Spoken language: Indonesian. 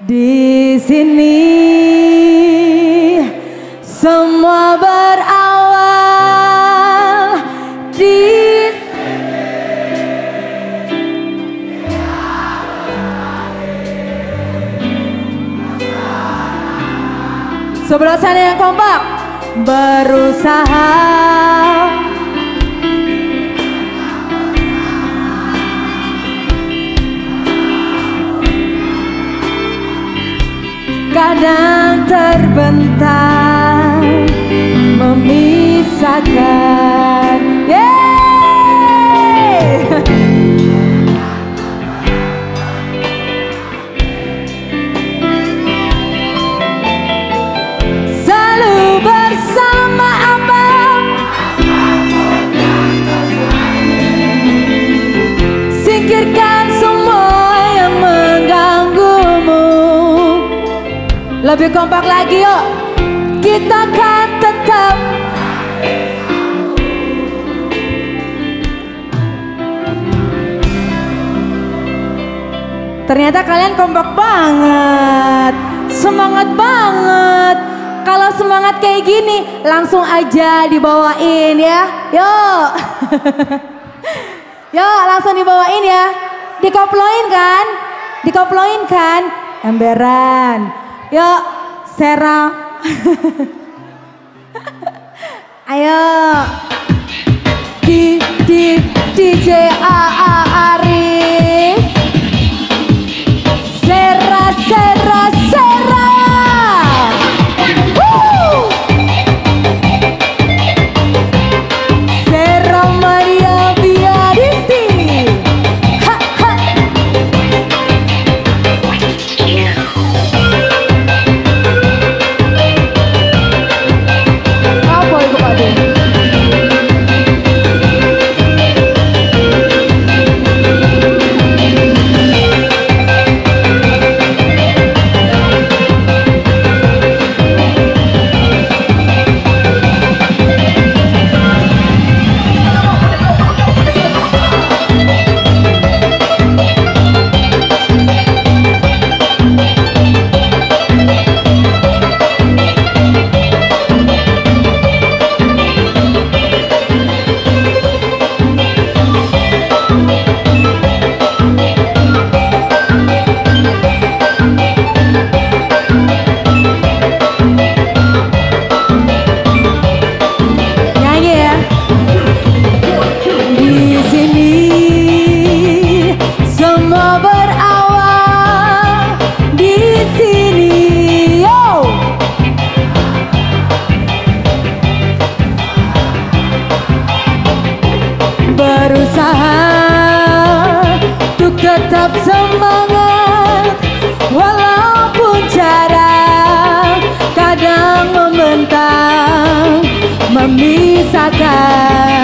Di sini semua berawal di Sebelah sana yang kompak berusaha kadang terbentang Lebih kompak lagi yuk. Kita kan tetap. Ternyata kalian kompak banget. Semangat banget. Kalau semangat kayak gini Langsung aja dibawain ya. Yuk. Yuk langsung dibawain ya. Dikoploin kan? Dikoploin kan? Emberan Yuk Sera Ayo. Di di DJ A berusaha Untuk tetap semangat Walaupun jarak kadang membentang Memisahkan.